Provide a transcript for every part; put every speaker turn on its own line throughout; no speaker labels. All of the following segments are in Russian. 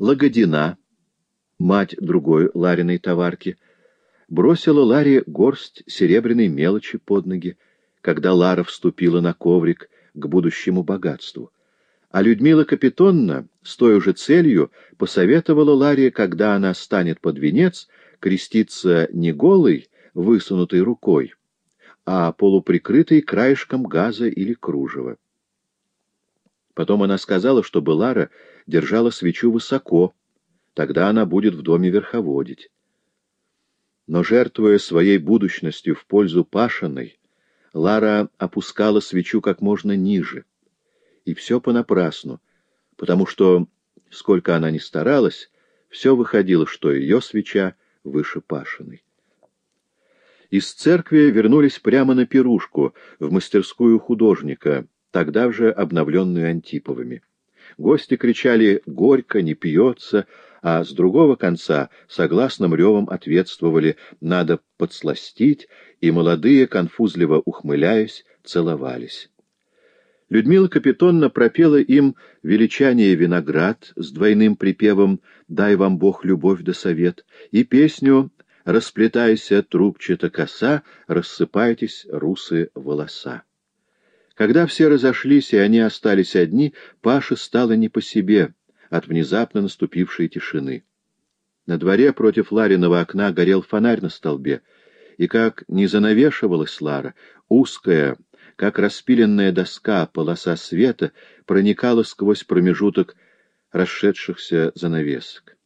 Лагодина, мать другой Лариной товарки, бросила Ларе горсть серебряной мелочи под ноги, когда Лара вступила на коврик к будущему богатству. А Людмила Капитонна с той же целью посоветовала Ларе, когда она станет под венец, креститься не голой, высунутой рукой, а полуприкрытой краешком газа или кружева. Потом она сказала, чтобы Лара держала свечу высоко, тогда она будет в доме верховодить. Но, жертвуя своей будущностью в пользу Пашиной, Лара опускала свечу как можно ниже. И все понапрасну, потому что, сколько она ни старалась, все выходило, что ее свеча выше Пашиной. Из церкви вернулись прямо на пирушку, в мастерскую художника, тогда же обновленную Антиповыми. Гости кричали «Горько, не пьется», а с другого конца согласным ревом ответствовали «Надо подсластить», и молодые, конфузливо ухмыляясь, целовались. Людмила Капитонна пропела им величание «Виноград» с двойным припевом «Дай вам Бог любовь да совет» и песню «Расплетайся, трубчата коса, рассыпайтесь, русы волоса». Когда все разошлись, и они остались одни, Паше стало не по себе от внезапно наступившей тишины. На дворе против Лариного окна горел фонарь на столбе, и как не занавешивалась Лара, узкая, как распиленная доска полоса света проникала сквозь промежуток расшедшихся занавесок.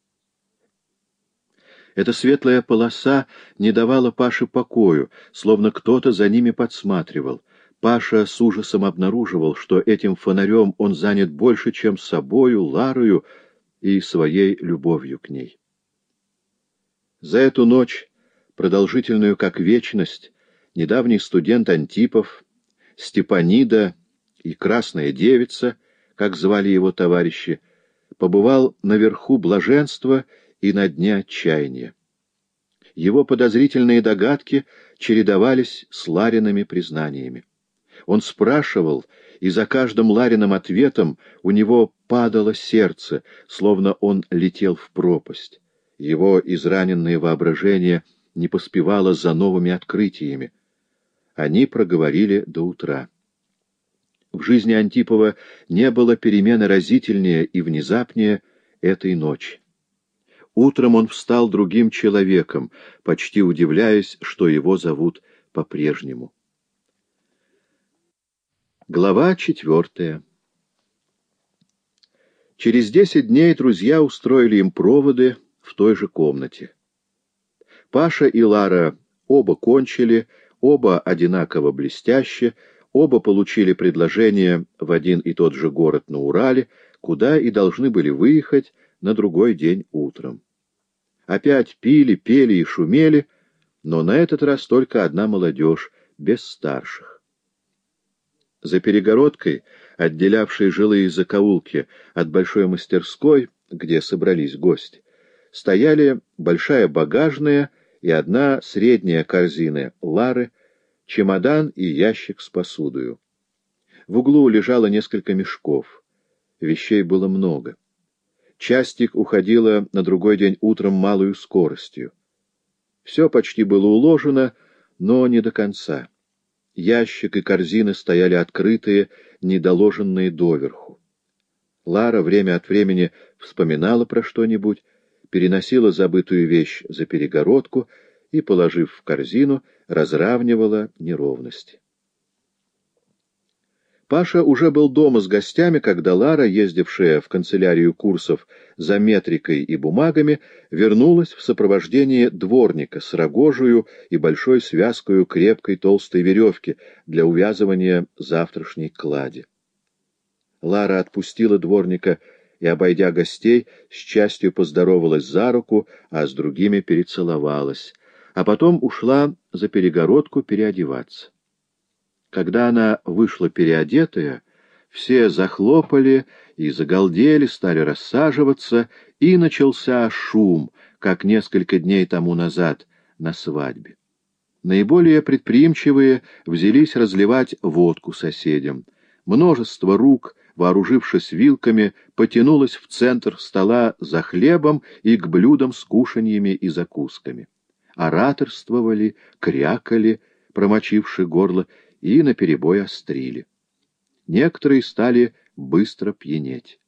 Эта светлая полоса не давала Паше покою, словно кто-то за ними подсматривал, Паша с ужасом обнаруживал, что этим фонарем он занят больше, чем собою, Ларою и своей любовью к ней. За эту ночь, продолжительную как вечность, недавний студент Антипов, Степанида и Красная Девица, как звали его товарищи, побывал наверху блаженства и на дне отчаяния. Его подозрительные догадки чередовались с Лариными признаниями. Он спрашивал, и за каждым Лариным ответом у него падало сердце, словно он летел в пропасть. Его израненное воображение не поспевало за новыми открытиями. Они проговорили до утра. В жизни Антипова не было перемены разительнее и внезапнее этой ночи. Утром он встал другим человеком, почти удивляясь, что его зовут по-прежнему. Глава четвертая Через десять дней друзья устроили им проводы в той же комнате. Паша и Лара оба кончили, оба одинаково блестяще, оба получили предложение в один и тот же город на Урале, куда и должны были выехать на другой день утром. Опять пили, пели и шумели, но на этот раз только одна молодежь, без старших. За перегородкой, отделявшей жилые закоулки от большой мастерской, где собрались гости, стояли большая багажная и одна средняя корзина лары, чемодан и ящик с посудою. В углу лежало несколько мешков. Вещей было много. Частик уходила на другой день утром малую скоростью. Все почти было уложено, но не до конца. Ящик и корзины стояли открытые, недоложенные доверху. Лара время от времени вспоминала про что-нибудь, переносила забытую вещь за перегородку и, положив в корзину, разравнивала неровности. Паша уже был дома с гостями, когда Лара, ездившая в канцелярию курсов за метрикой и бумагами, вернулась в сопровождении дворника с рогожую и большой связкою крепкой толстой веревки для увязывания завтрашней клади. Лара отпустила дворника и, обойдя гостей, с частью поздоровалась за руку, а с другими перецеловалась, а потом ушла за перегородку переодеваться. Когда она вышла переодетая, все захлопали и загалдели, стали рассаживаться, и начался шум, как несколько дней тому назад на свадьбе. Наиболее предприимчивые взялись разливать водку соседям. Множество рук вооружившись вилками, потянулась в центр стола за хлебом и к блюдам с кушаньями и закусками. Ораторствовали, крякали, промочивши горло, и наперебой острили. Некоторые стали быстро пьянеть.